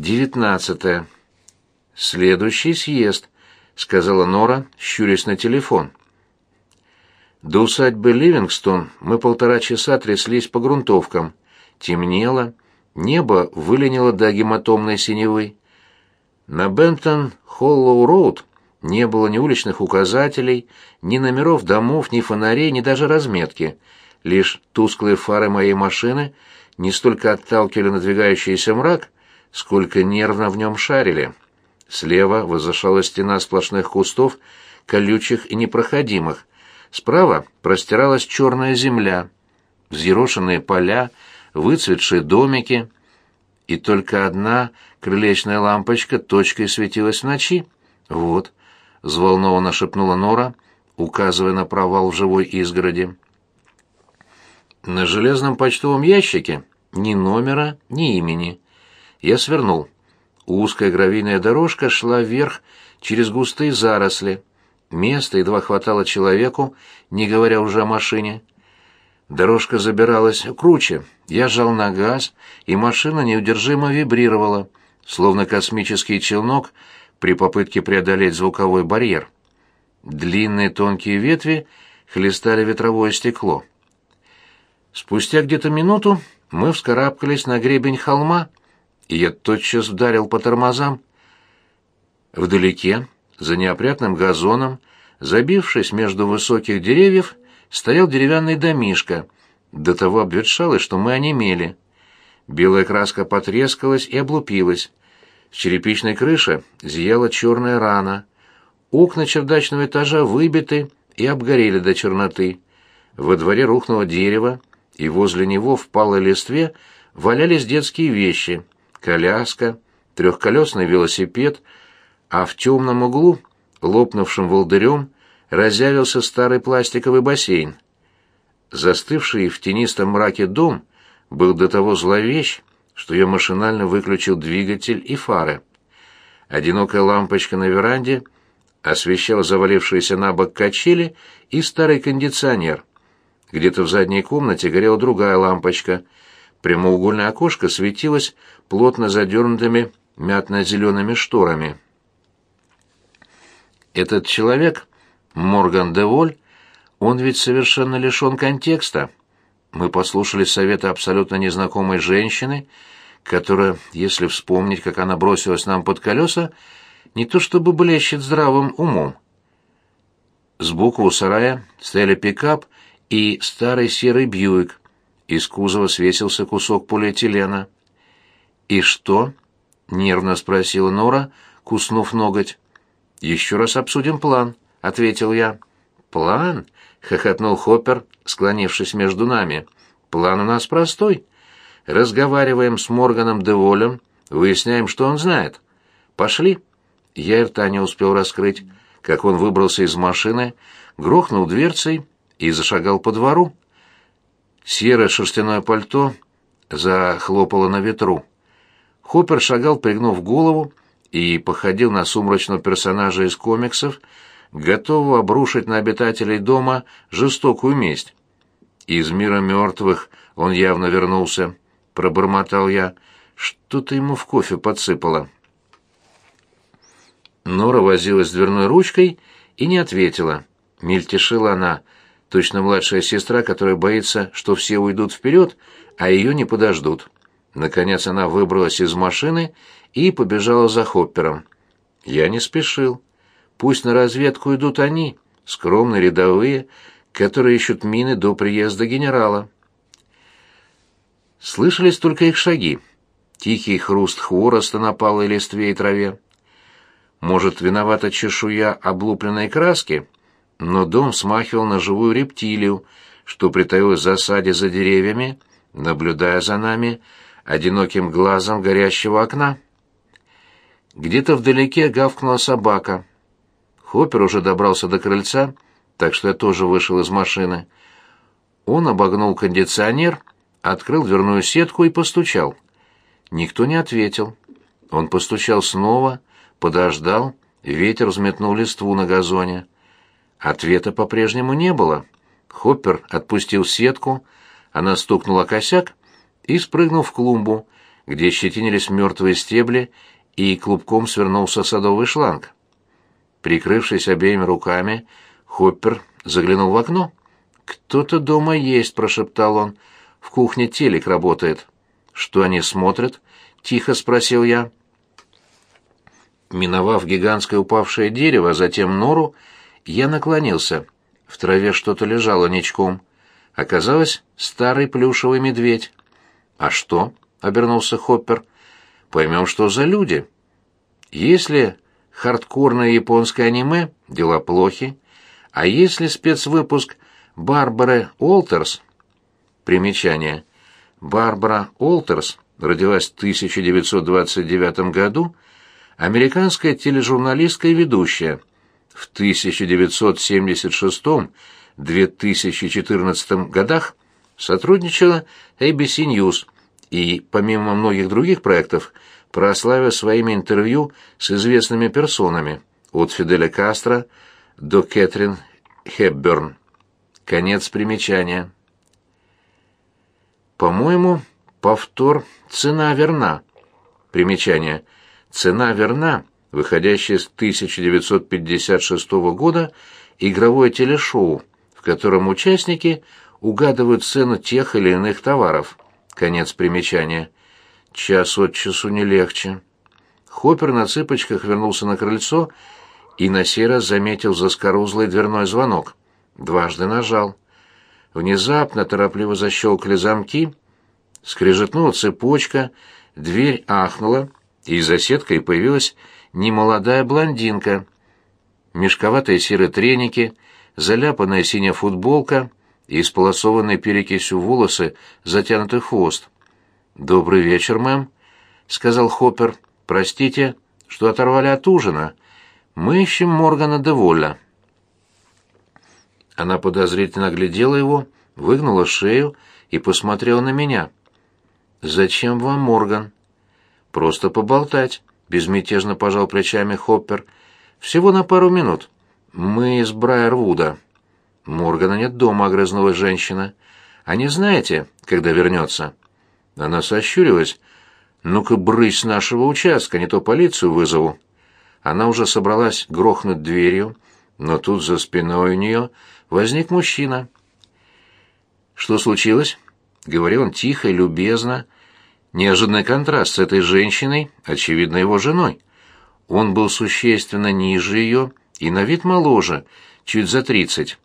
Девятнадцатое. Следующий съезд, сказала Нора, щурясь на телефон. До усадьбы Ливингстон мы полтора часа тряслись по грунтовкам. Темнело, небо выленило до гематомной синевы. На Бентон-Холлоу-Роуд не было ни уличных указателей, ни номеров домов, ни фонарей, ни даже разметки. Лишь тусклые фары моей машины не столько отталкивали надвигающийся мрак, сколько нервно в нем шарили. Слева возвышалась стена сплошных кустов, колючих и непроходимых. Справа простиралась черная земля, взъерошенные поля, выцветшие домики, и только одна крылечная лампочка точкой светилась в ночи. «Вот», — взволнованно шепнула Нора, указывая на провал в живой изгороди. На железном почтовом ящике ни номера, ни имени. Я свернул. Узкая гравийная дорожка шла вверх через густые заросли. Места едва хватало человеку, не говоря уже о машине. Дорожка забиралась круче. Я жал на газ, и машина неудержимо вибрировала, словно космический челнок при попытке преодолеть звуковой барьер. Длинные тонкие ветви хлестали ветровое стекло. Спустя где-то минуту мы вскарабкались на гребень холма, и я тотчас вдарил по тормозам. Вдалеке, за неопрятным газоном, забившись между высоких деревьев, стоял деревянный домишко, до того обветшалый, что мы онемели. Белая краска потрескалась и облупилась. С черепичной крыши зияла черная рана. Окна чердачного этажа выбиты и обгорели до черноты. Во дворе рухнуло дерево, и возле него в палой листве валялись детские вещи — коляска, трехколесный велосипед, а в темном углу, лопнувшим волдырем, разявился старый пластиковый бассейн. Застывший в тенистом мраке дом был до того зловещ, что я машинально выключил двигатель и фары. Одинокая лампочка на веранде освещала завалившиеся на бок качели и старый кондиционер. Где-то в задней комнате горела другая лампочка — Прямоугольное окошко светилось плотно задернутыми мятно-зелеными шторами. Этот человек, Морган Деволь, он ведь совершенно лишен контекста. Мы послушали совета абсолютно незнакомой женщины, которая, если вспомнить, как она бросилась нам под колеса, не то чтобы блещет здравым умом. Сбоку у сарая стояли пикап и старый серый Бьюик, из кузова свесился кусок полиэтилена. «И что?» — нервно спросила Нора, куснув ноготь. «Еще раз обсудим план», — ответил я. «План?» — хохотнул Хоппер, склонившись между нами. «План у нас простой. Разговариваем с Морганом Деволем, выясняем, что он знает. Пошли». Я и рта не успел раскрыть, как он выбрался из машины, грохнул дверцей и зашагал по двору. Серое шерстяное пальто захлопало на ветру. Хоппер шагал, пригнув голову, и походил на сумрачного персонажа из комиксов, готового обрушить на обитателей дома жестокую месть. Из мира мертвых он явно вернулся, пробормотал я. Что-то ему в кофе подсыпало. Нора возилась с дверной ручкой и не ответила. Мельтешила она — точно младшая сестра, которая боится, что все уйдут вперед, а ее не подождут. Наконец она выбралась из машины и побежала за Хоппером. Я не спешил. Пусть на разведку идут они, скромные рядовые, которые ищут мины до приезда генерала. Слышались только их шаги. Тихий хруст хвороста на палой листве и траве. Может, виновата чешуя облупленной краски? Но дом смахивал на живую рептилию, что притаилась в засаде за деревьями, наблюдая за нами одиноким глазом горящего окна. Где-то вдалеке гавкнула собака. Хоппер уже добрался до крыльца, так что я тоже вышел из машины. Он обогнул кондиционер, открыл дверную сетку и постучал. Никто не ответил. Он постучал снова, подождал, ветер взметнул листву на газоне. Ответа по-прежнему не было. Хоппер отпустил сетку, она стукнула косяк и спрыгнул в клумбу, где щетинились мертвые стебли и клубком свернулся садовый шланг. Прикрывшись обеими руками, Хоппер заглянул в окно. «Кто-то дома есть», — прошептал он. «В кухне телек работает». «Что они смотрят?» — тихо спросил я. Миновав гигантское упавшее дерево, затем нору, я наклонился. В траве что-то лежало ничком. Оказалось, старый плюшевый медведь. «А что?» — обернулся Хоппер. «Поймем, что за люди. Если хардкорное японское аниме, дела плохи. А если спецвыпуск Барбары Уолтерс...» Примечание. Барбара Уолтерс родилась в 1929 году, американская тележурналистка и ведущая. В 1976-2014 годах сотрудничала ABC News и, помимо многих других проектов, прославила своими интервью с известными персонами, от Фиделя Кастро до Кэтрин Хепберн. Конец примечания. По-моему, повтор «Цена верна». Примечание. «Цена верна», выходящее с 1956 года игровое телешоу, в котором участники угадывают цену тех или иных товаров. Конец примечания. Час от часу не легче. Хоппер на цыпочках вернулся на крыльцо и на сей раз заметил заскорузлый дверной звонок. Дважды нажал. Внезапно торопливо защелкали замки, скрежетнула цепочка, дверь ахнула, и за сеткой появилась немолодая блондинка. Мешковатые серые треники, заляпанная синяя футболка и сполосованные перекисью волосы, затянутый хвост. «Добрый вечер, мэм», — сказал Хоппер. «Простите, что оторвали от ужина. Мы ищем Моргана де Волля». Она подозрительно глядела его, выгнула шею и посмотрела на меня. «Зачем вам Морган?» «Просто поболтать», — безмятежно пожал плечами Хоппер. «Всего на пару минут. Мы из Брайервуда». «Моргана нет дома», — огрызнулась женщина. «А не знаете, когда вернется?» Она сощурилась. «Ну-ка, брысь с нашего участка, не то полицию вызову». Она уже собралась грохнуть дверью, но тут за спиной у нее возник мужчина. «Что случилось?» — говорил он тихо и любезно. Неожиданный контраст с этой женщиной, очевидно, его женой. Он был существенно ниже ее и на вид моложе, чуть за тридцать.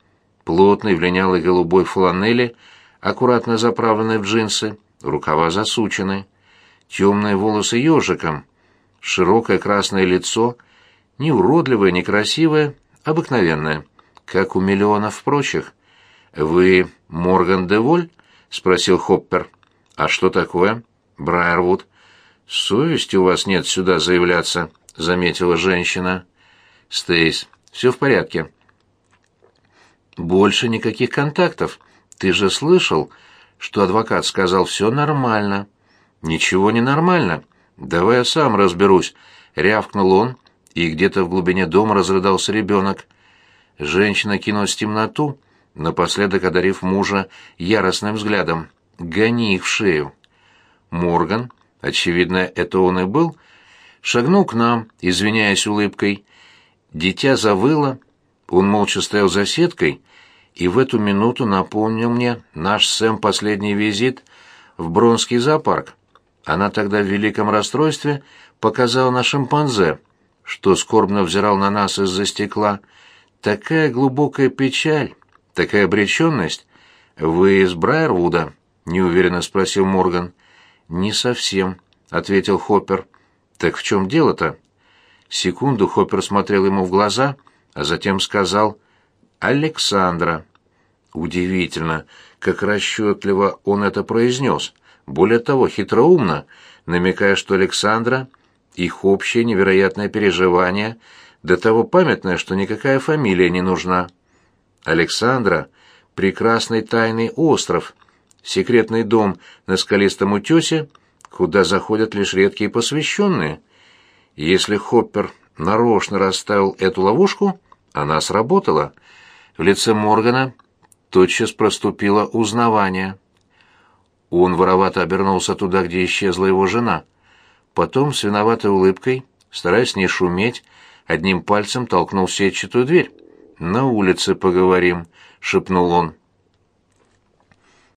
Плотный, в линялой голубой фланели, аккуратно заправленной в джинсы, рукава засучены, темные волосы ежиком, широкое красное лицо, не уродливое, не красивое, обыкновенное как у миллионов прочих. «Вы Морган Деволь?» — спросил Хоппер. «А что такое?» «Брайервуд». «Совести у вас нет сюда заявляться», — заметила женщина. «Стейс, все в порядке». «Больше никаких контактов. Ты же слышал, что адвокат сказал все нормально». «Ничего не нормально. Давай я сам разберусь», — рявкнул он, и где-то в глубине дома разрыдался ребенок. Женщина кинулась в темноту, напоследок одарив мужа яростным взглядом. «Гони их в шею!» Морган, очевидно, это он и был, шагнул к нам, извиняясь улыбкой. Дитя завыло, он молча стоял за сеткой, и в эту минуту напомнил мне наш Сэм последний визит в Бронский зоопарк. Она тогда в великом расстройстве показала на шимпанзе, что скорбно взирал на нас из-за стекла, Такая глубокая печаль, такая обреченность. Вы из Брайервуда? неуверенно спросил Морган. Не совсем, ответил Хоппер. Так в чем дело-то? Секунду Хоппер смотрел ему в глаза, а затем сказал: Александра. Удивительно, как расчетливо он это произнес. Более того, хитроумно, намекая, что Александра их общее невероятное переживание до того памятная, что никакая фамилия не нужна. Александра — прекрасный тайный остров, секретный дом на скалистом утесе, куда заходят лишь редкие посвященные. Если Хоппер нарочно расставил эту ловушку, она сработала. В лице Моргана тотчас проступило узнавание. Он воровато обернулся туда, где исчезла его жена. Потом с виноватой улыбкой, стараясь не шуметь, одним пальцем толкнул сетчатую дверь. «На улице поговорим», — шепнул он.